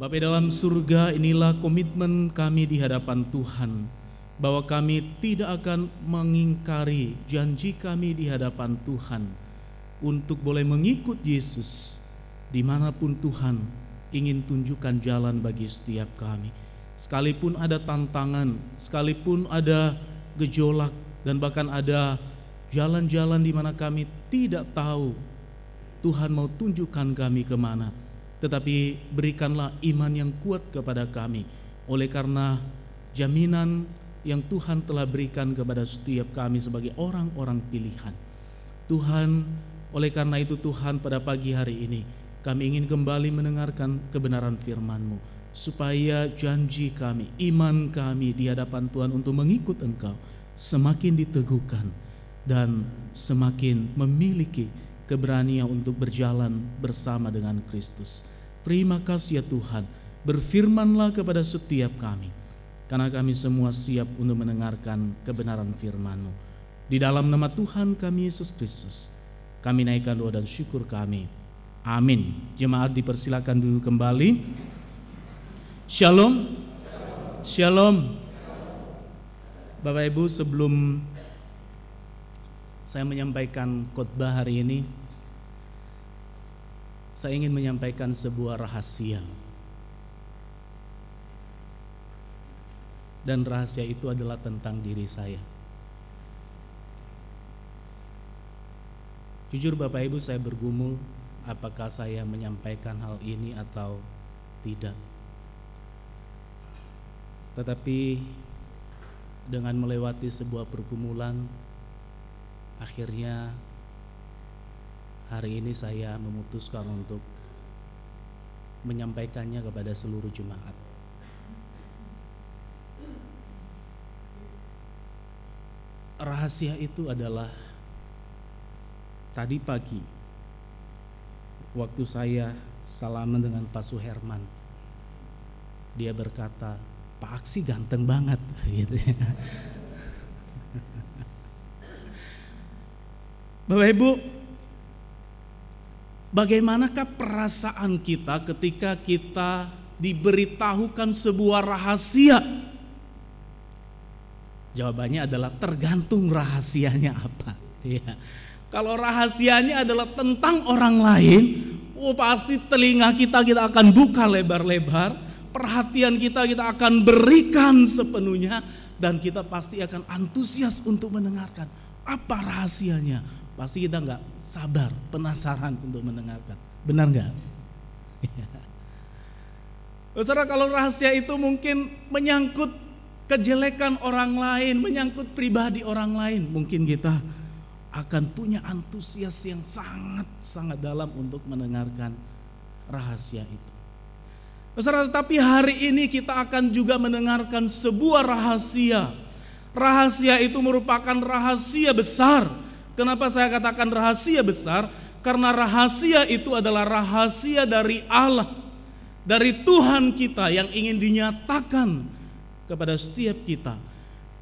Bapak dalam surga inilah komitmen kami di hadapan Tuhan bahwa kami tidak akan mengingkari janji kami di hadapan Tuhan untuk boleh mengikut Yesus di mana pun Tuhan ingin tunjukkan jalan bagi setiap kami. Sekalipun ada tantangan, sekalipun ada gejolak dan bahkan ada jalan-jalan di mana kami tidak tahu Tuhan mau tunjukkan kami ke mana tetapi berikanlah iman yang kuat kepada kami oleh karena jaminan yang Tuhan telah berikan kepada setiap kami sebagai orang-orang pilihan. Tuhan, oleh karena itu Tuhan pada pagi hari ini kami ingin kembali mendengarkan kebenaran firman-Mu supaya janji kami, iman kami di hadapan Tuhan untuk mengikut Engkau semakin diteguhkan dan semakin memiliki keberanian untuk berjalan bersama dengan Kristus. Terima kasih ya Tuhan, berfirmanlah kepada setiap kami, karena kami semua siap untuk mendengarkan kebenaran firman-Mu. Di dalam nama Tuhan kami Yesus Kristus, kami naikkan doa dan syukur kami. Amin. Jemaat dipersilakan dulu kembali. Shalom. Shalom. Bapak Ibu sebelum saya menyampaikan khotbah hari ini, saya ingin menyampaikan sebuah rahasia. Dan rahasia itu adalah tentang diri saya. Jujur Bapak Ibu saya bergumul apakah saya menyampaikan hal ini atau tidak. Tetapi dengan melewati sebuah pergumulan akhirnya hari ini saya memutuskan untuk menyampaikannya kepada seluruh jemaat. Rahasia itu adalah tadi pagi waktu saya salaman dengan Pak Suherman. Dia berkata, Pak Aksi ganteng banget gitu ya. Bapak Ibu, Bagaimanakah perasaan kita ketika kita diberitahukan sebuah rahasia? Jawabannya adalah tergantung rahasianya apa. Ya. Kalau rahasianya adalah tentang orang lain, oh pasti telinga kita kita akan buka lebar-lebar, perhatian kita kita akan berikan sepenuhnya dan kita pasti akan antusias untuk mendengarkan apa rahasianya pasti kita nggak sabar, penasaran untuk mendengarkan. Benar nggak? Saudara kalau rahasia itu mungkin menyangkut kejelekan orang lain, menyangkut pribadi orang lain, mungkin kita akan punya antusias yang sangat-sangat dalam untuk mendengarkan rahasia itu. Saudara, tetapi hari ini kita akan juga mendengarkan sebuah rahasia. Rahasia itu merupakan rahasia besar Kenapa saya katakan rahasia besar? Karena rahasia itu adalah rahasia dari Allah, dari Tuhan kita yang ingin dinyatakan kepada setiap kita.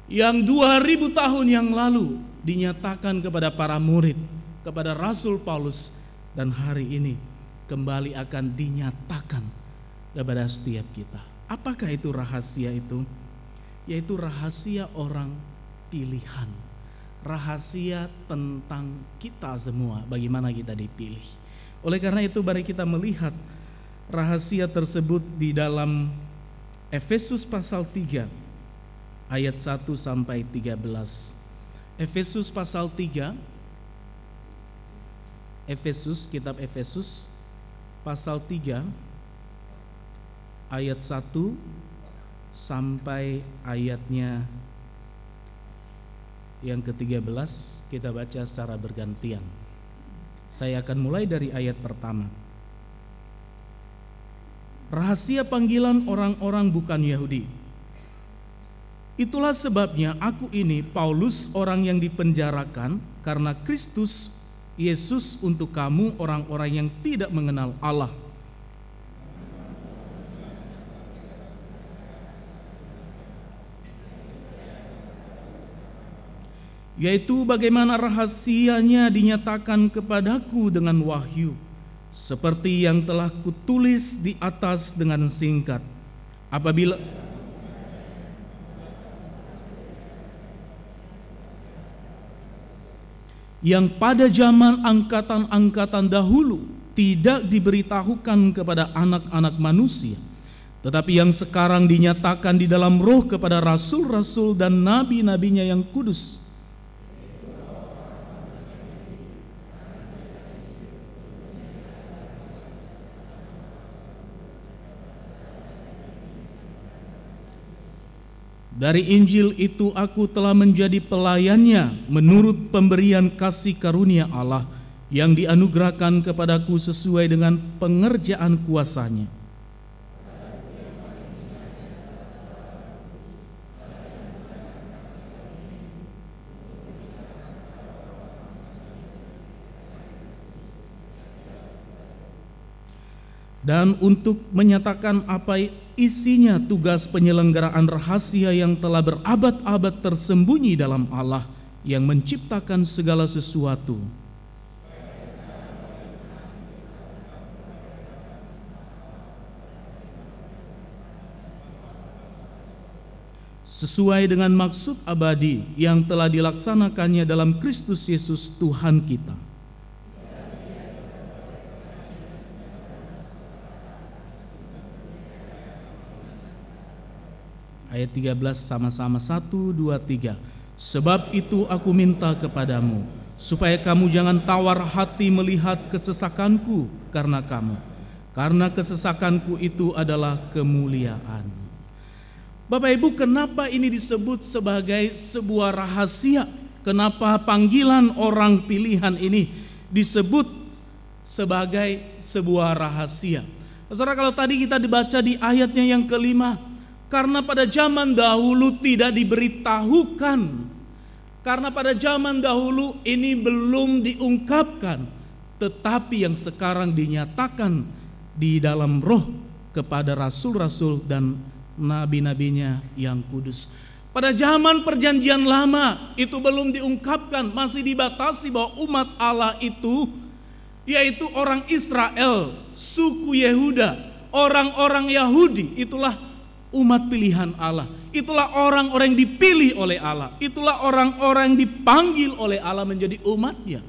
Yang 2000 tahun yang lalu dinyatakan kepada para murid, kepada Rasul Paulus dan hari ini kembali akan dinyatakan kepada setiap kita. Apakah itu rahasia itu? Yaitu rahasia orang pilihan rahasia tentang kita semua, bagaimana kita dipilih. Oleh karena itu mari kita melihat rahasia tersebut di dalam Efesus pasal 3 ayat 1 sampai 13. Efesus pasal 3 Efesus kitab Efesus pasal 3 ayat 1 sampai ayatnya yang ke-13 kita baca secara bergantian. Saya akan mulai dari ayat pertama. Rahasia panggilan orang-orang bukan Yahudi. Itulah sebabnya aku ini Paulus orang yang dipenjarakan karena Kristus Yesus untuk kamu orang-orang yang tidak mengenal Allah yaitu bagaimana rahasianya dinyatakan kepadaku dengan wahyu seperti yang telah kutulis di atas dengan singkat. Apabila yang pada zaman angkatan-angkatan dahulu tidak diberitahukan kepada anak-anak manusia, tetapi yang sekarang dinyatakan di dalam roh kepada rasul-rasul dan nabi-nabinya yang kudus Dari Injil itu aku telah menjadi pelayannya menurut pemberian kasih karunia Allah yang dianugerahkan kepadaku sesuai dengan pengerjaan kuasanya. Dan untuk menyatakan apa isinya tugas penyelenggaraan rahasia yang telah berabad-abad tersembunyi dalam Allah yang menciptakan segala sesuatu. Sesuai dengan maksud abadi yang telah dilaksanakannya dalam Kristus Yesus Tuhan kita. Ayat 13 sama-sama 1, 2, 3 Sebab itu aku minta kepadamu Supaya kamu jangan tawar hati melihat kesesakanku karena kamu. Karena kesesakanku itu adalah kemuliaan. Bapak Ibu kenapa ini disebut sebagai sebuah rahasia? Kenapa panggilan orang pilihan ini disebut sebagai sebuah rahasia? Saudara kalau tadi kita dibaca di ayatnya yang kelima karena pada zaman dahulu tidak diberitahukan. Karena pada zaman dahulu ini belum diungkapkan. Tetapi yang sekarang dinyatakan di dalam roh kepada rasul-rasul dan nabi-nabinya yang kudus. Pada zaman perjanjian lama itu belum diungkapkan, masih dibatasi bahwa umat Allah itu yaitu orang Israel, suku Yehuda, orang-orang Yahudi, itulah umat pilihan Allah. Itulah orang-orang yang dipilih oleh Allah. Itulah orang-orang yang dipanggil oleh Allah menjadi umatnya.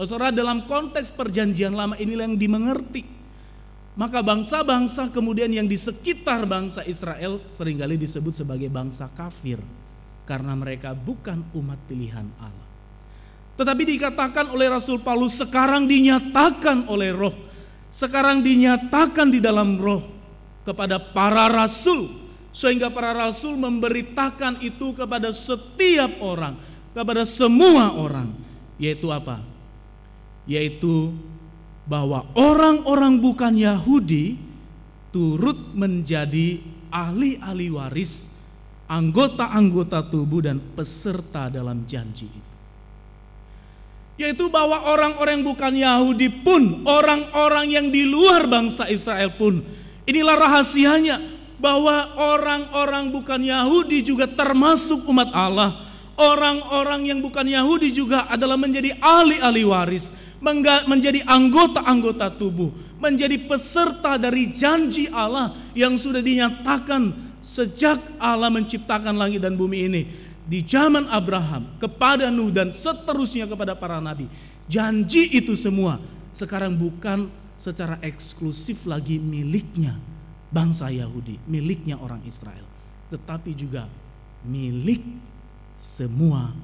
Oh, saudara dalam konteks perjanjian lama inilah yang dimengerti. Maka bangsa-bangsa kemudian yang di sekitar bangsa Israel sering kali disebut sebagai bangsa kafir. Karena mereka bukan umat pilihan Allah. Tetapi dikatakan oleh Rasul Paulus sekarang dinyatakan oleh roh. Sekarang dinyatakan di dalam roh kepada para rasul sehingga para rasul memberitakan itu kepada setiap orang, kepada semua orang, yaitu apa? Yaitu bahwa orang-orang bukan Yahudi turut menjadi ahli-ahli waris, anggota-anggota tubuh dan peserta dalam janji itu. Yaitu bahwa orang-orang bukan Yahudi pun, orang-orang yang di luar bangsa Israel pun Inilah rahasianya bahwa orang-orang bukan Yahudi juga termasuk umat Allah. Orang-orang yang bukan Yahudi juga adalah menjadi ahli-ahli waris, menjadi anggota-anggota tubuh, menjadi peserta dari janji Allah yang sudah dinyatakan sejak Allah menciptakan langit dan bumi ini di zaman Abraham kepada Nuh dan seterusnya kepada para nabi. Janji itu semua sekarang bukan secara eksklusif lagi miliknya bangsa Yahudi, miliknya orang Israel, tetapi juga milik semua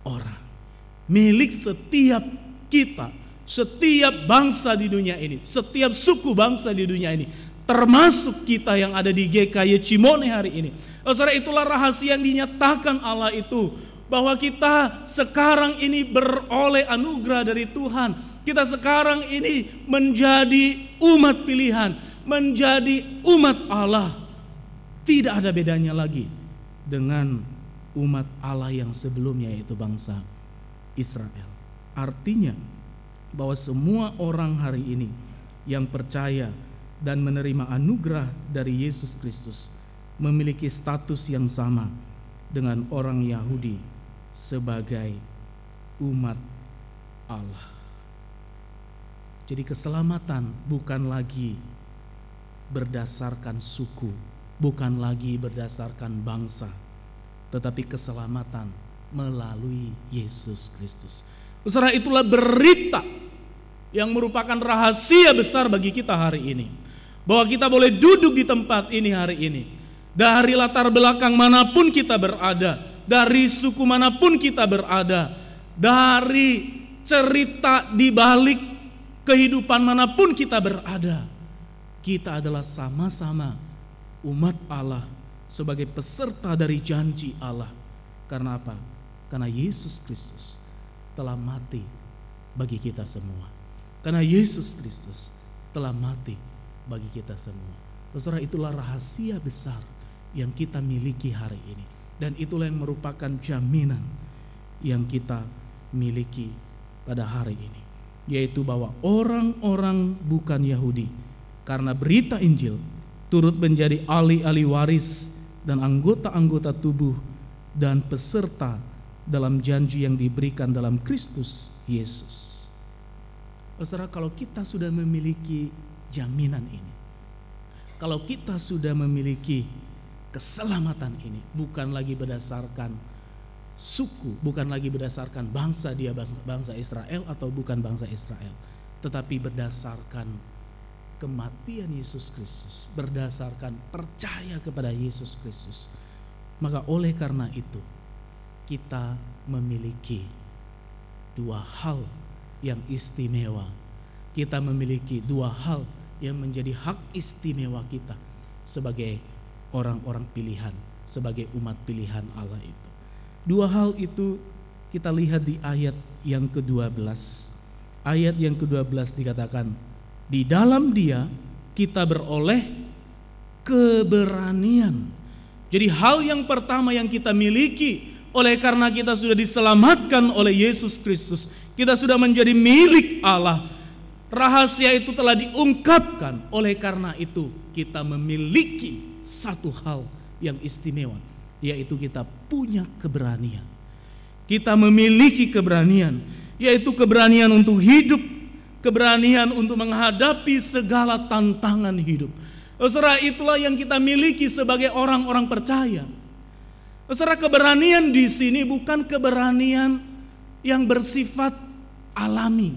orang, milik setiap kita, setiap bangsa di dunia ini, setiap suku bangsa di dunia ini, termasuk kita yang ada di GKY Cimone hari ini. Oh, saudara itulah rahasia yang dinyatakan Allah itu. Bahwa kita sekarang ini beroleh anugerah dari Tuhan kita sekarang ini menjadi umat pilihan, menjadi umat Allah. Tidak ada bedanya lagi dengan umat Allah yang sebelumnya yaitu bangsa Israel. Artinya bahwa semua orang hari ini yang percaya dan menerima anugerah dari Yesus Kristus memiliki status yang sama dengan orang Yahudi sebagai umat Allah. Jadi keselamatan bukan lagi berdasarkan suku, bukan lagi berdasarkan bangsa, tetapi keselamatan melalui Yesus Kristus. Saudara itulah berita yang merupakan rahasia besar bagi kita hari ini. Bahwa kita boleh duduk di tempat ini hari ini. Dari latar belakang mana pun kita berada, dari suku mana pun kita berada, dari cerita di balik kehidupan mana pun kita berada, kita adalah sama-sama umat Allah sebagai peserta dari janji Allah. Karena apa? Karena Yesus Kristus telah mati bagi kita semua. Karena Yesus Kristus telah mati bagi kita semua. Saudara itulah rahasia besar yang kita miliki hari ini. Dan itulah yang merupakan jaminan yang kita miliki pada hari ini. Yaitu bahwa orang-orang bukan Yahudi karena berita Injil turut menjadi ahli-ahli waris dan anggota-anggota tubuh dan peserta dalam janji yang diberikan dalam Kristus Yesus. Saudara, kalau kita sudah memiliki jaminan ini, kalau kita sudah memiliki keselamatan ini bukan lagi berdasarkan suku, bukan lagi berdasarkan bangsa dia bangsa Israel atau bukan bangsa Israel, tetapi berdasarkan kematian Yesus Kristus, berdasarkan percaya kepada Yesus Kristus. Maka oleh karena itu kita memiliki dua hal yang istimewa. Kita memiliki dua hal yang menjadi hak istimewa kita sebagai orang-orang pilihan, sebagai umat pilihan Allah itu. Dua hal itu kita lihat di ayat yang ke-12. Ayat yang ke-12 dikatakan, di dalam dia kita beroleh keberanian. Jadi hal yang pertama yang kita miliki oleh karena kita sudah diselamatkan oleh Yesus Kristus, kita sudah menjadi milik Allah. Rahasia itu telah diungkapkan. Oleh karena itu, kita memiliki satu hal yang istimewa, yaitu kita punya keberanian. Kita memiliki keberanian, yaitu keberanian untuk hidup, keberanian untuk menghadapi segala tantangan hidup. Saudara, itulah yang kita miliki sebagai orang-orang percaya. Saudara, keberanian di sini bukan keberanian yang bersifat alami.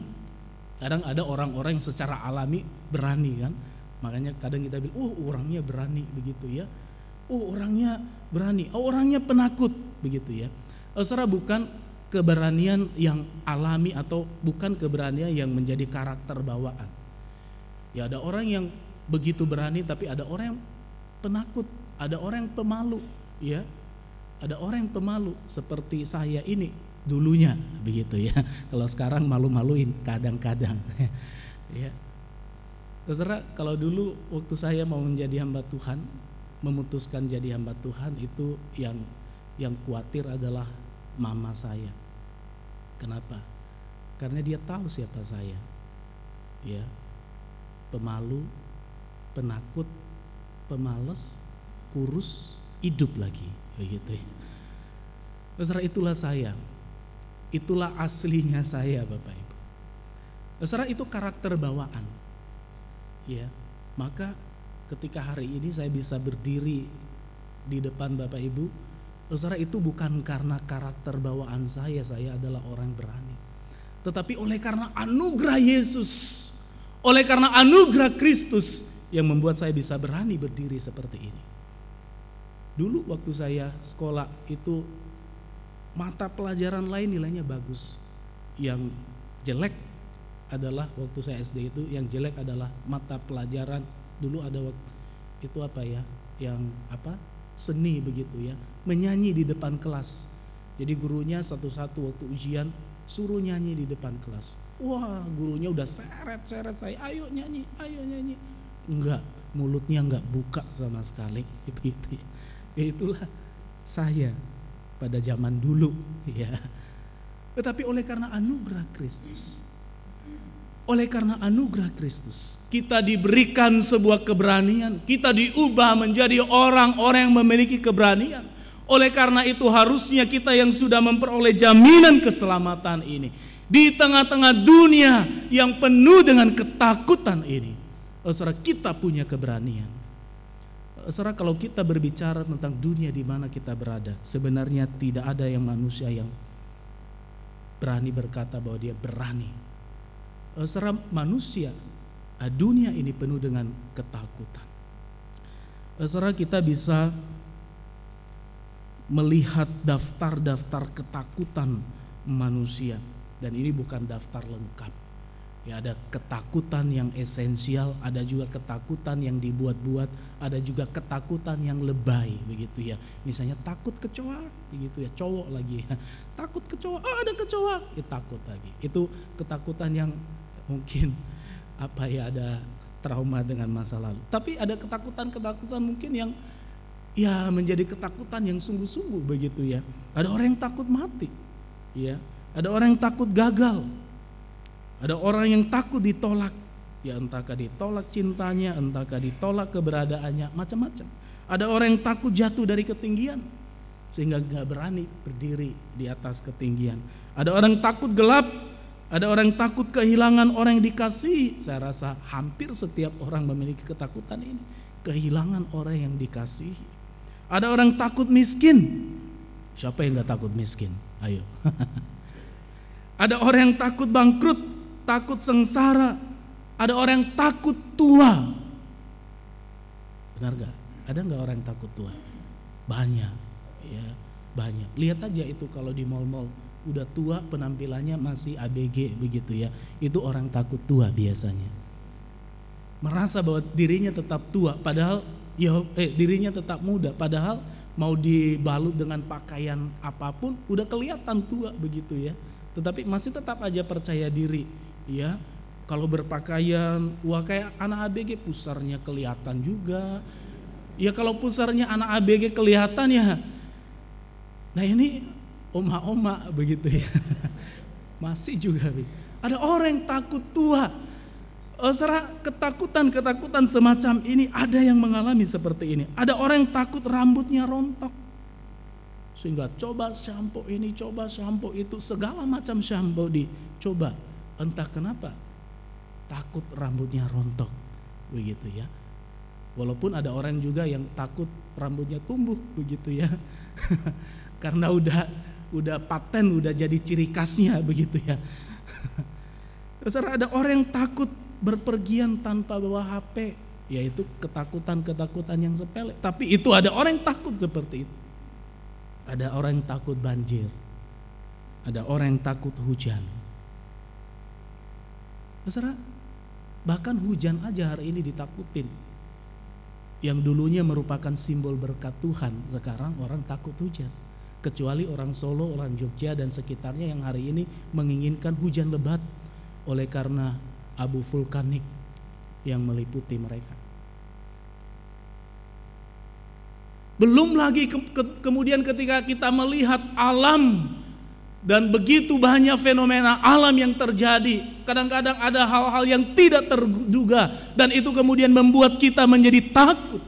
Kadang ada orang-orang yang secara alami berani kan, Makanya kadang kita bilang, oh orangnya berani begitu ya. Oh orangnya berani, oh orangnya penakut begitu ya. Oh, saudara bukan keberanian yang alami atau bukan keberanian yang menjadi karakter bawaan. Ya ada orang yang begitu berani tapi ada orang yang penakut, ada orang yang pemalu, ya. Ada orang yang pemalu seperti saya ini dulunya begitu ya. Kalau sekarang malu-maluin kadang-kadang. ya. Saudara, kalau dulu waktu saya mau menjadi hamba Tuhan, memutuskan jadi hamba Tuhan itu yang yang khawatir adalah mama saya. Kenapa? Karena dia tahu siapa saya. Ya. Pemalu, penakut, pemalas, kurus, hidup lagi, begitu ya. Itulah saya. Itulah aslinya saya, Bapak Ibu. Saudara, itu karakter bawaan ya maka ketika hari ini saya bisa berdiri di depan Bapak Ibu saudara itu bukan karena karakter bawaan saya saya adalah orang berani. Tetapi oleh karena anugerah Yesus oleh karena anugerah Kristus yang membuat saya bisa berani berdiri seperti ini. Dulu waktu saya sekolah itu mata pelajaran lain nilainya bagus. Yang jelek adalah waktu saya SD itu yang jelek adalah mata pelajaran dulu ada waktu itu apa ya yang apa seni begitu ya menyanyi di depan kelas. Jadi gurunya satu-satu waktu ujian suruh nyanyi di depan kelas. Wah gurunya udah seret-seret saya ayo nyanyi ayo nyanyi. Enggak mulutnya enggak buka sama sekali begitu ya. ya itulah saya pada zaman dulu ya. Tetapi oleh karena anugerah Kristus oleh karena anugerah Kristus, kita diberikan sebuah keberanian, kita diubah menjadi orang-orang yang memiliki keberanian. Oleh karena itu harusnya kita yang sudah memperoleh jaminan keselamatan ini, Di tengah-tengah dunia yang penuh dengan ketakutan ini, oh, saudara kita punya keberanian. Oh, saudara kalau kita berbicara tentang dunia di mana kita berada, sebenarnya tidak ada yang manusia yang berani berkata bahwa dia berani. Oh, saudara manusia, ah, dunia ini penuh dengan ketakutan. Oh, saudara kita bisa melihat daftar-daftar ketakutan manusia dan ini bukan daftar lengkap. Ya ada ketakutan yang esensial, ada juga ketakutan yang dibuat-buat, ada juga ketakutan yang lebay begitu ya. Misalnya takut kecoa begitu ya, cowok lagi ya. Takut kecoa, oh ada kecoa, ya takut lagi. Itu ketakutan yang mungkin apa ya ada trauma dengan masa lalu. Tapi ada ketakutan-ketakutan mungkin yang ya menjadi ketakutan yang sungguh-sungguh begitu ya. Ada orang yang takut mati, ya. Ada orang yang takut gagal. Ada orang yang takut ditolak, ya entahkah ditolak cintanya, entahkah ditolak keberadaannya, macam-macam. Ada orang yang takut jatuh dari ketinggian sehingga nggak berani berdiri di atas ketinggian. Ada orang yang takut gelap, ada orang yang takut kehilangan orang yang dikasihi. Saya rasa hampir setiap orang memiliki ketakutan ini, kehilangan orang yang dikasihi. Ada orang takut miskin. Siapa yang nggak takut miskin? Ayo. Ada orang yang takut bangkrut, takut sengsara. Ada orang yang takut tua. Benar gak? Ada nggak orang yang takut tua? Banyak, ya banyak. Lihat aja itu kalau di mall-mall udah tua penampilannya masih ABG begitu ya. Itu orang takut tua biasanya. Merasa bahwa dirinya tetap tua, padahal ya eh dirinya tetap muda padahal mau dibalut dengan pakaian apa pun udah kelihatan tua begitu ya tetapi masih tetap aja percaya diri ya kalau berpakaian wah kayak anak ABG pusarnya kelihatan juga ya kalau pusarnya anak ABG kelihatan ya nah ini oma-oma begitu ya masih juga ada orang yang takut tua Oh, Saudara, ketakutan-ketakutan semacam ini ada yang mengalami seperti ini. Ada orang yang takut rambutnya rontok. Sehingga coba shampoo ini, coba shampoo itu, segala macam shampoo dicoba. Entah kenapa takut rambutnya rontok. Begitu ya. Walaupun ada orang juga yang takut rambutnya tumbuh begitu ya. Karena udah udah paten, udah jadi ciri khasnya begitu ya. Saudara ada orang yang takut berpergian tanpa bawa HP, yaitu ketakutan-ketakutan yang sepele. Tapi itu ada orang yang takut seperti itu. Ada orang yang takut banjir. Ada orang yang takut hujan. Saudara, bahkan hujan aja hari ini ditakutin. Yang dulunya merupakan simbol berkat Tuhan, sekarang orang takut hujan. Kecuali orang Solo, orang Jogja dan sekitarnya yang hari ini menginginkan hujan lebat oleh karena abu vulkanik yang meliputi mereka. Belum lagi ke, ke, kemudian ketika kita melihat alam dan begitu banyak fenomena alam yang terjadi, kadang-kadang ada hal-hal yang tidak terduga dan itu kemudian membuat kita menjadi takut.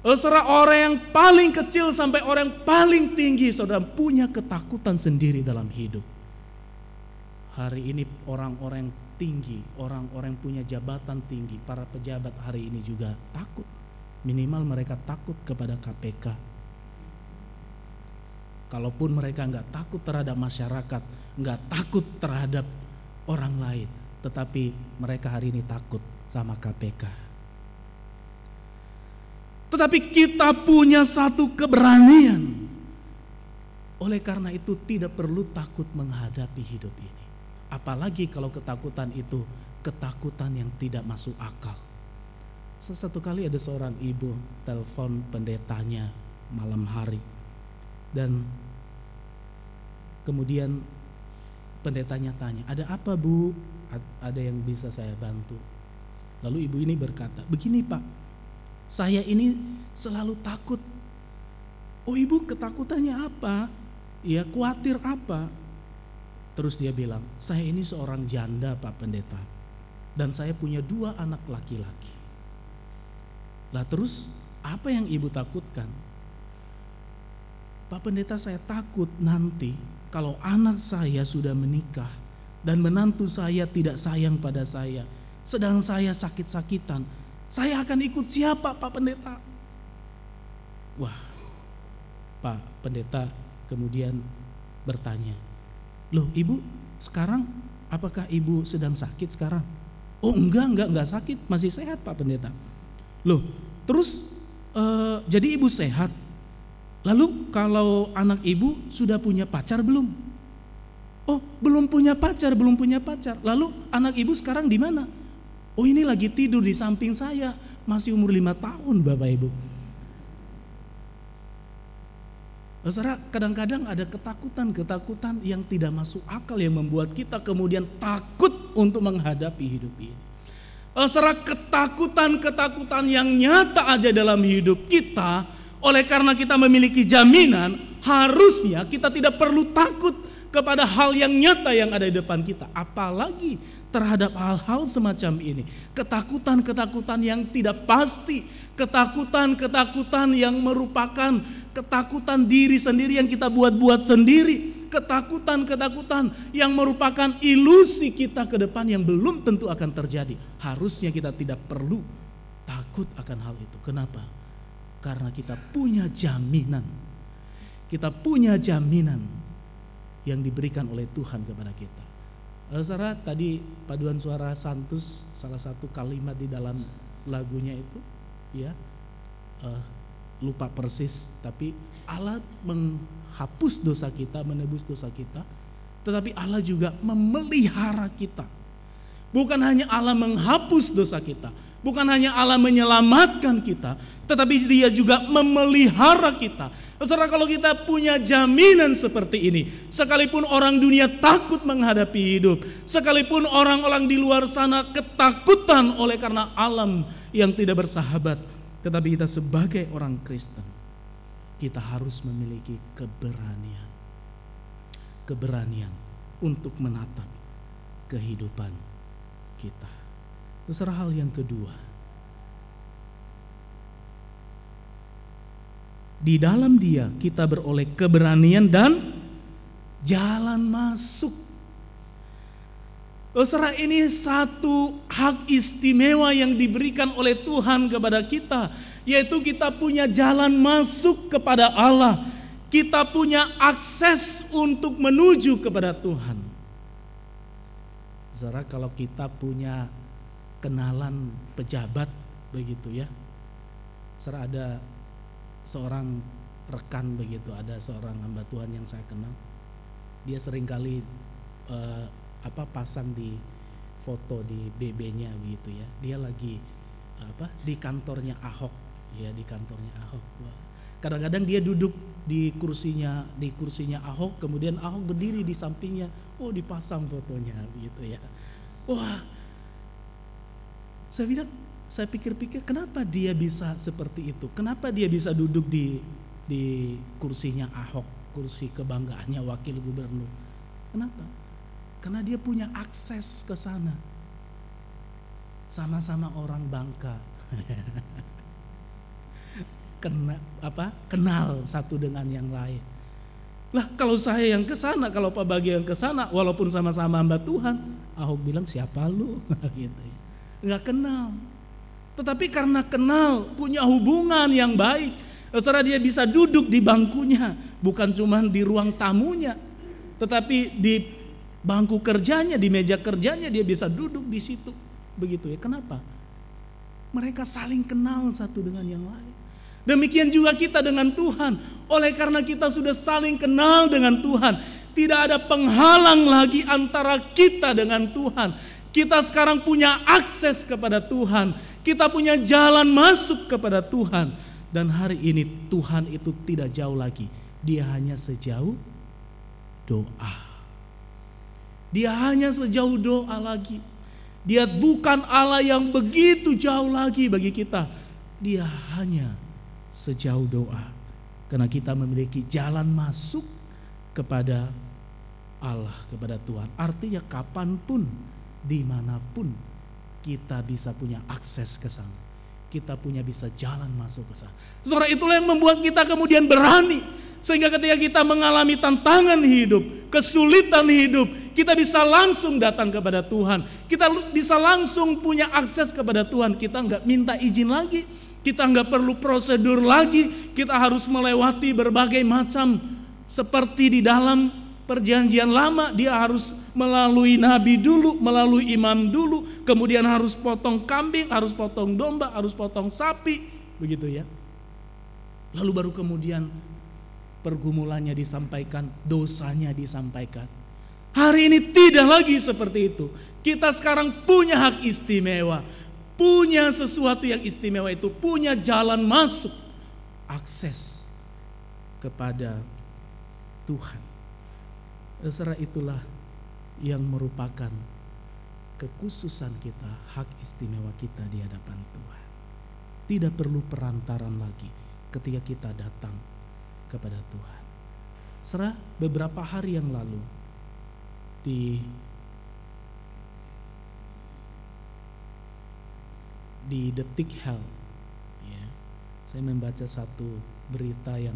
Serah orang yang paling kecil sampai orang yang paling tinggi, saudara punya ketakutan sendiri dalam hidup hari ini orang-orang tinggi, orang-orang punya jabatan tinggi, para pejabat hari ini juga takut. Minimal mereka takut kepada KPK. Kalaupun mereka nggak takut terhadap masyarakat, nggak takut terhadap orang lain, tetapi mereka hari ini takut sama KPK. Tetapi kita punya satu keberanian. Oleh karena itu tidak perlu takut menghadapi hidup ini. Apalagi kalau ketakutan itu ketakutan yang tidak masuk akal. Sesatu kali ada seorang ibu telepon pendetanya malam hari dan kemudian pendetanya tanya, "Ada apa, Bu? Ada yang bisa saya bantu?" Lalu ibu ini berkata, "Begini, Pak. Saya ini selalu takut." "Oh, Ibu, ketakutannya apa?" "Ya, khawatir apa?" Terus dia bilang, saya ini seorang janda Pak Pendeta. Dan saya punya dua anak laki-laki. Lah terus apa yang ibu takutkan? Pak Pendeta saya takut nanti kalau anak saya sudah menikah dan menantu saya tidak sayang pada saya, sedang saya sakit-sakitan, saya akan ikut siapa Pak Pendeta? Wah, Pak Pendeta kemudian bertanya, loh ibu sekarang apakah ibu sedang sakit sekarang? Oh enggak, enggak, enggak sakit, masih sehat Pak Pendeta. Loh, terus uh, jadi ibu sehat. Lalu kalau anak ibu sudah punya pacar belum? Oh, belum punya pacar, belum punya pacar. Lalu anak ibu sekarang di mana? Oh, ini lagi tidur di samping saya, masih umur lima tahun, Bapak Ibu. Saudara, kadang-kadang ada ketakutan-ketakutan yang tidak masuk akal yang membuat kita kemudian takut untuk menghadapi hidup ini. Saudara, ketakutan-ketakutan yang nyata aja dalam hidup kita, oleh karena kita memiliki jaminan, harusnya kita tidak perlu takut kepada hal yang nyata yang ada di depan kita. Apalagi terhadap hal-hal semacam ini. Ketakutan-ketakutan yang tidak pasti, ketakutan-ketakutan yang merupakan ketakutan diri sendiri yang kita buat-buat sendiri, ketakutan-ketakutan yang merupakan ilusi kita ke depan yang belum tentu akan terjadi. Harusnya kita tidak perlu takut akan hal itu. Kenapa? Karena kita punya jaminan. Kita punya jaminan yang diberikan oleh Tuhan kepada kita. Eh, Saudara, tadi paduan suara Santus salah satu kalimat di dalam lagunya itu ya uh, lupa persis tapi Allah menghapus dosa kita, menebus dosa kita, tetapi Allah juga memelihara kita. Bukan hanya Allah menghapus dosa kita, Bukan hanya Allah menyelamatkan kita, tetapi dia juga memelihara kita. Saudara kalau kita punya jaminan seperti ini, sekalipun orang dunia takut menghadapi hidup, sekalipun orang-orang di luar sana ketakutan oleh karena alam yang tidak bersahabat, tetapi kita sebagai orang Kristen, kita harus memiliki keberanian. Keberanian untuk menatap kehidupan kita. Terserah hal yang kedua. Di dalam dia kita beroleh keberanian dan jalan masuk. Terserah ini satu hak istimewa yang diberikan oleh Tuhan kepada kita. Yaitu kita punya jalan masuk kepada Allah. Kita punya akses untuk menuju kepada Tuhan. Saudara kalau kita punya kenalan pejabat begitu ya. Serah ada seorang rekan begitu, ada seorang hamba Tuhan yang saya kenal. Dia sering kali uh, apa pasang di foto di BB-nya begitu ya. Dia lagi apa di kantornya Ahok ya di kantornya Ahok. Kadang-kadang dia duduk di kursinya di kursinya Ahok, kemudian Ahok berdiri di sampingnya. Oh, dipasang fotonya begitu ya. Wah, saya bilang, saya pikir-pikir kenapa dia bisa seperti itu? Kenapa dia bisa duduk di di kursinya Ahok, kursi kebanggaannya wakil gubernur? Kenapa? Karena dia punya akses ke sana. Sama-sama orang Bangka. Kena, apa? Kenal satu dengan yang lain. Lah kalau saya yang ke sana, kalau Pak Bagi yang ke sana, walaupun sama-sama hamba Tuhan, Ahok bilang siapa lu? gitu ya nggak kenal. Tetapi karena kenal, punya hubungan yang baik, saudara dia bisa duduk di bangkunya, bukan cuma di ruang tamunya, tetapi di bangku kerjanya, di meja kerjanya dia bisa duduk di situ. Begitu ya. Kenapa? Mereka saling kenal satu dengan yang lain. Demikian juga kita dengan Tuhan. Oleh karena kita sudah saling kenal dengan Tuhan, tidak ada penghalang lagi antara kita dengan Tuhan. Kita sekarang punya akses kepada Tuhan. Kita punya jalan masuk kepada Tuhan. Dan hari ini Tuhan itu tidak jauh lagi. Dia hanya sejauh doa. Dia hanya sejauh doa lagi. Dia bukan Allah yang begitu jauh lagi bagi kita. Dia hanya sejauh doa. Karena kita memiliki jalan masuk kepada Allah, kepada Tuhan. Artinya kapan pun di mana pun kita bisa punya akses ke sana. kita punya bisa jalan masuk ke sana. Saudara itulah yang membuat kita kemudian berani sehingga ketika kita mengalami tantangan hidup, kesulitan hidup, kita bisa langsung datang kepada Tuhan. Kita bisa langsung punya akses kepada Tuhan. Kita nggak minta izin lagi, kita nggak perlu prosedur lagi. Kita harus melewati berbagai macam seperti di dalam perjanjian lama dia harus melalui nabi dulu, melalui imam dulu, kemudian harus potong kambing, harus potong domba, harus potong sapi, begitu ya. Lalu baru kemudian pergumulannya disampaikan, dosanya disampaikan. Hari ini tidak lagi seperti itu. Kita sekarang punya hak istimewa, punya sesuatu yang istimewa itu, punya jalan masuk, akses kepada Tuhan. Secara itulah yang merupakan kekhususan kita, hak istimewa kita di hadapan Tuhan. Tidak perlu perantaran lagi ketika kita datang kepada Tuhan. Serah beberapa hari yang lalu di di detik hell ya saya membaca satu berita yang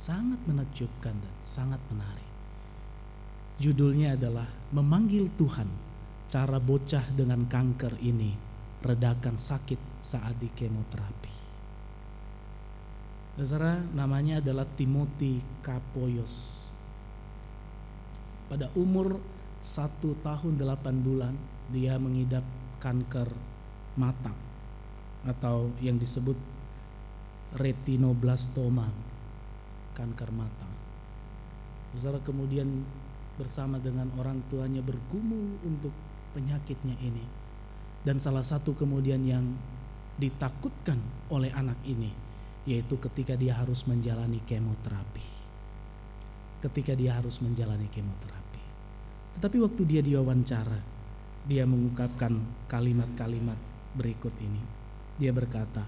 sangat menakjubkan dan sangat menarik judulnya adalah memanggil Tuhan cara bocah dengan kanker ini redakan sakit saat di kemoterapi Saudara, namanya adalah Timothy Kapoyos. Pada umur satu tahun delapan bulan, dia mengidap kanker mata atau yang disebut retinoblastoma, kanker mata. Saudara kemudian bersama dengan orang tuanya bergumul untuk penyakitnya ini. Dan salah satu kemudian yang ditakutkan oleh anak ini yaitu ketika dia harus menjalani kemoterapi. Ketika dia harus menjalani kemoterapi. Tetapi waktu dia diwawancara, dia mengungkapkan kalimat-kalimat berikut ini. Dia berkata,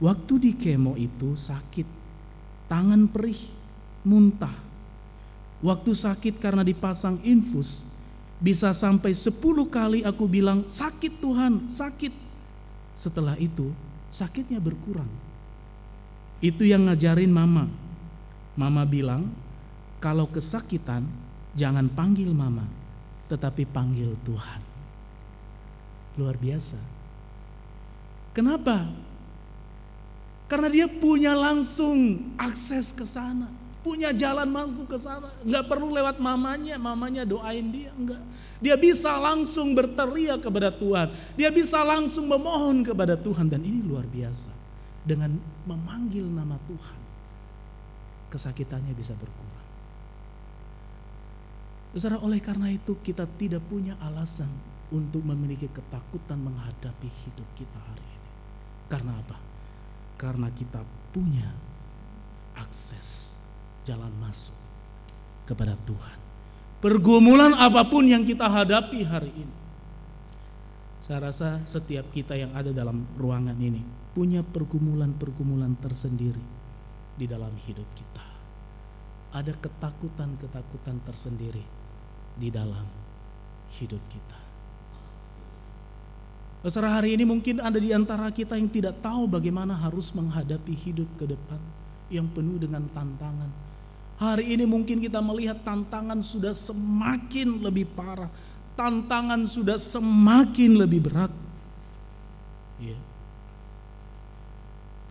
"Waktu di kemo itu sakit, tangan perih, muntah. Waktu sakit karena dipasang infus, bisa sampai sepuluh kali aku bilang, sakit Tuhan, sakit. Setelah itu, sakitnya berkurang itu yang ngajarin mama. Mama bilang, kalau kesakitan jangan panggil mama, tetapi panggil Tuhan. Luar biasa. Kenapa? Karena dia punya langsung akses ke sana, punya jalan masuk ke sana, nggak perlu lewat mamanya, mamanya doain dia, enggak. Dia bisa langsung berteriak kepada Tuhan, dia bisa langsung memohon kepada Tuhan dan ini luar biasa dengan memanggil nama Tuhan, kesakitannya bisa berkurang. Saudara, oleh karena itu kita tidak punya alasan untuk memiliki ketakutan menghadapi hidup kita hari ini. Karena apa? Karena kita punya akses jalan masuk kepada Tuhan. Pergumulan apa pun yang kita hadapi hari ini. Saya rasa setiap kita yang ada dalam ruangan ini punya pergumulan-pergumulan tersendiri di dalam hidup kita. Ada ketakutan-ketakutan tersendiri di dalam hidup kita. Besar hari ini mungkin ada di antara kita yang tidak tahu bagaimana harus menghadapi hidup ke depan yang penuh dengan tantangan. Hari ini mungkin kita melihat tantangan sudah semakin lebih parah, tantangan sudah semakin lebih berat. Yeah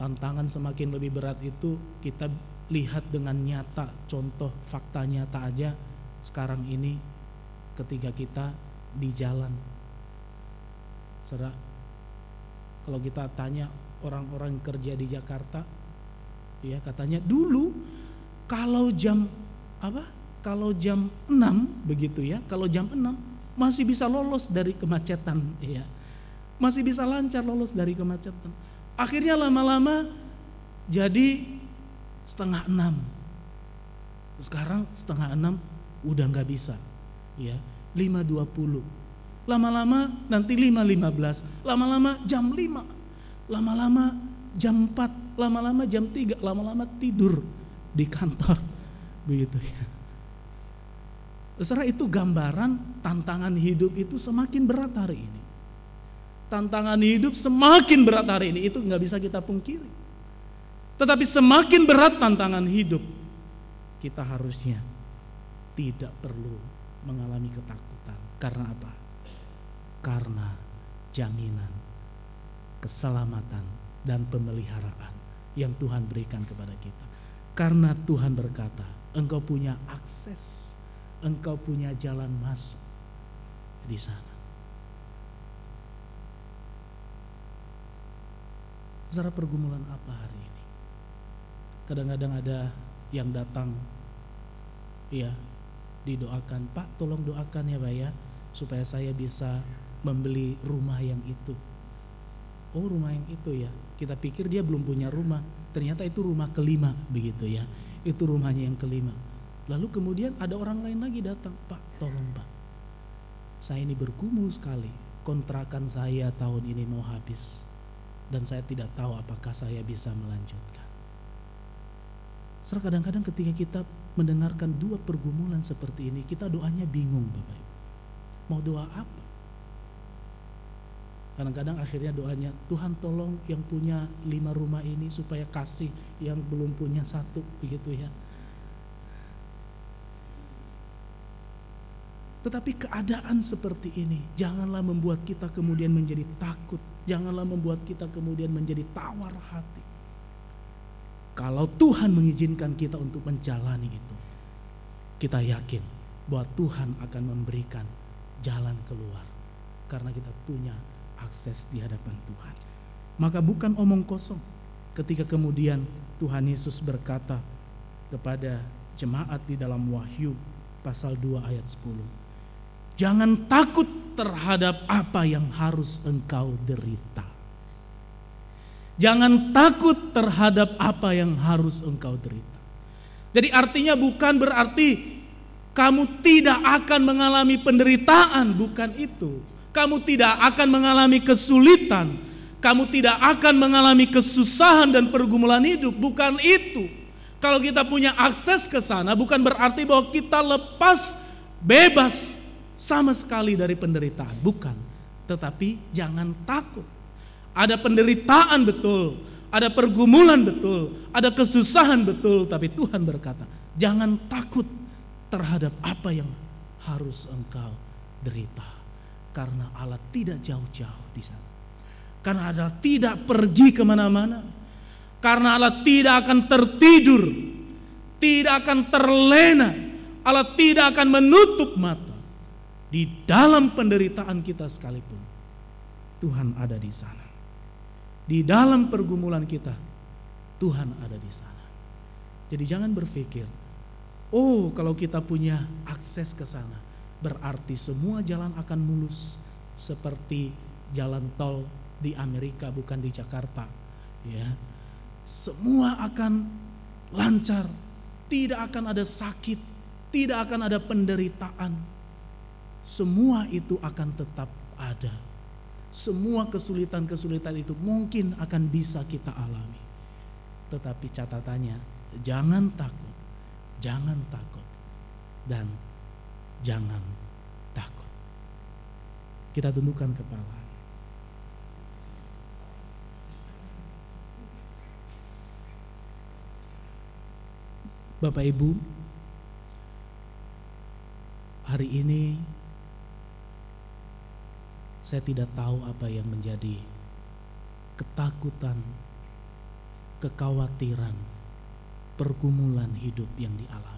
tantangan semakin lebih berat itu kita lihat dengan nyata contoh fakta nyata aja. Sekarang ini ketika kita di jalan Saudara kalau kita tanya orang-orang kerja di Jakarta ya katanya dulu kalau jam apa kalau jam 6 begitu ya kalau jam 6 masih bisa lolos dari kemacetan ya masih bisa lancar lolos dari kemacetan Akhirnya lama-lama jadi setengah enam. Sekarang setengah enam udah nggak bisa, ya lima dua puluh. Lama-lama nanti lima lima belas. Lama-lama jam lima. Lama-lama jam empat. Lama-lama jam tiga. Lama-lama tidur di kantor, begitu ya. Setelah itu gambaran tantangan hidup itu semakin berat hari ini. tantangan hidup semakin berat hari ini, itu nggak bisa kita pungkiri. Tetapi semakin berat tantangan hidup, kita harusnya tidak perlu mengalami ketakutan. Karena apa? Karena jaminan keselamatan dan pemeliharaan yang Tuhan berikan kepada kita. Karena Tuhan berkata, engkau punya akses, engkau punya jalan masuk di sana. Zara pergumulan apa hari ini? Kadang-kadang ada yang datang, ya didoakan, Pak tolong doakan ya Pak ya, supaya saya bisa membeli rumah yang itu oh rumah yang itu ya. Kita pikir dia belum punya rumah. Ternyata itu rumah kelima begitu ya. Itu rumahnya yang kelima. Lalu kemudian ada orang lain lagi datang. Pak tolong pak. Saya ini bergumul sekali. Kontrakan saya tahun ini mau habis. Dan saya tidak tahu apakah saya bisa melanjutkan. Setelah kadang-kadang ketika kita mendengarkan dua pergumulan seperti ini kita doanya bingung Bapak Ibu. Mau doa apa Kadang-kadang akhirnya doanya, Tuhan tolong yang punya lima rumah ini supaya kasih yang belum punya satu, begitu ya. Tetapi keadaan seperti ini janganlah membuat kita kemudian menjadi takut, janganlah membuat kita kemudian menjadi tawar hati. Kalau Tuhan mengizinkan kita untuk menjalani itu, kita yakin bahwa Tuhan akan memberikan jalan keluar karena kita punya akses di hadapan Tuhan. Maka bukan omong kosong ketika kemudian Tuhan Yesus berkata kepada jemaat di dalam Wahyu pasal 2 ayat 10. Jangan takut terhadap apa yang harus engkau derita. Jangan takut terhadap apa yang harus engkau derita. Jadi artinya bukan berarti kamu tidak akan mengalami penderitaan, bukan itu kamu tidak akan mengalami kesulitan, kamu tidak akan mengalami kesusahan dan pergumulan hidup. Bukan itu. Kalau kita punya akses ke sana, bukan berarti bahwa kita lepas, bebas sama sekali dari penderitaan. Bukan. Tetapi jangan takut. Ada penderitaan betul, ada pergumulan betul, ada kesusahan betul, tapi Tuhan berkata, jangan takut terhadap apa yang harus engkau derita. Karena Allah tidak jauh-jauh di sana. Karena Allah tidak pergi ke mana-mana. Karena Allah tidak akan tertidur. Tidak akan terlena. Allah tidak akan menutup mata. Di dalam penderitaan kita sekalipun. Tuhan ada di sana. Di dalam pergumulan kita. Tuhan ada di sana. Jadi jangan berpikir, oh kalau kita punya akses ke sana, berarti semua jalan akan mulus seperti jalan tol di Amerika bukan di Jakarta. Ya. Semua akan lancar. Tidak akan ada sakit tidak akan ada penderitaan. Semua itu akan tetap ada. Semua kesulitan-kesulitan itu mungkin akan bisa kita alami. Tetapi catatannya jangan takut jangan takut. Dan jangan takut. Kita tundukkan kepala. Bapak Ibu, hari ini saya tidak tahu apa yang menjadi ketakutan, kekhawatiran, pergumulan hidup yang dialami.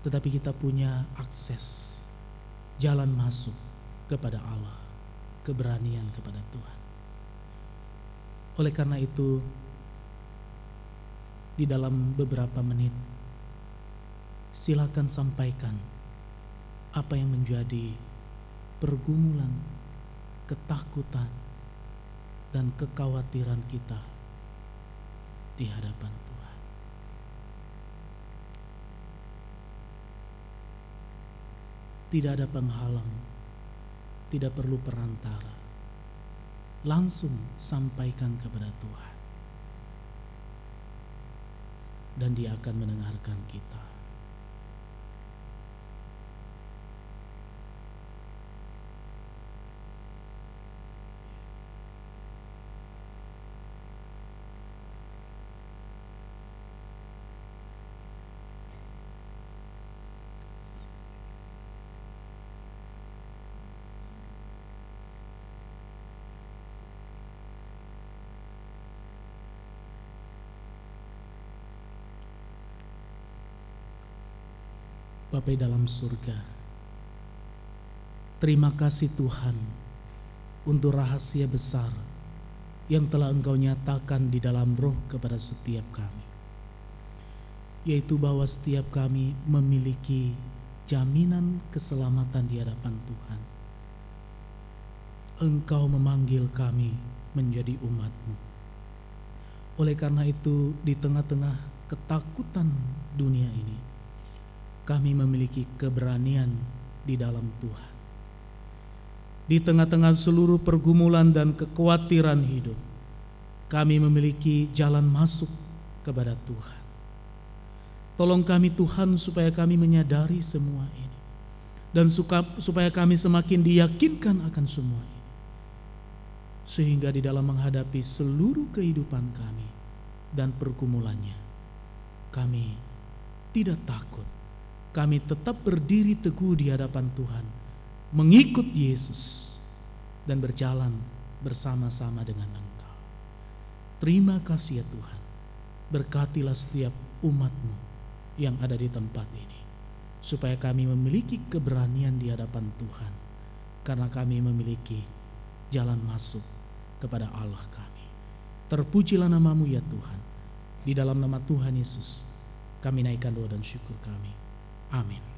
Tetapi kita punya akses jalan masuk kepada Allah, keberanian kepada Tuhan. Oleh karena itu, di dalam beberapa menit, silakan sampaikan apa yang menjadi pergumulan, ketakutan, dan kekhawatiran kita di hadapan Tuhan. Tidak ada penghalang, tidak perlu perantara. Langsung sampaikan kepada Tuhan. Dan dia akan mendengarkan kita. Bapa dalam surga, terima kasih Tuhan untuk rahasia besar yang telah Engkau nyatakan di dalam roh kepada setiap kami. Yaitu bahwa setiap kami memiliki jaminan keselamatan di hadapan Tuhan. Engkau memanggil kami menjadi umatmu. Oleh karena itu di tengah-tengah ketakutan dunia ini, kami memiliki keberanian di dalam Tuhan di tengah-tengah seluruh pergumulan dan kekhawatiran hidup, kami memiliki jalan masuk kepada Tuhan. Tolong kami Tuhan supaya kami menyadari semua ini. Dan suka, supaya kami semakin diyakinkan akan semua ini. Sehingga di dalam menghadapi seluruh kehidupan kami dan pergumulannya, kami tidak takut. Kami tetap berdiri teguh di hadapan Tuhan mengikut Yesus dan berjalan bersama-sama dengan Engkau. Terima kasih ya Tuhan. Berkatilah setiap umatmu yang ada di tempat ini. Supaya kami memiliki keberanian di hadapan Tuhan. Karena kami memiliki jalan masuk kepada Allah kami. Terpujilah namamu ya Tuhan. Di dalam nama Tuhan Yesus kami naikkan doa dan syukur kami. Amin.